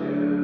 to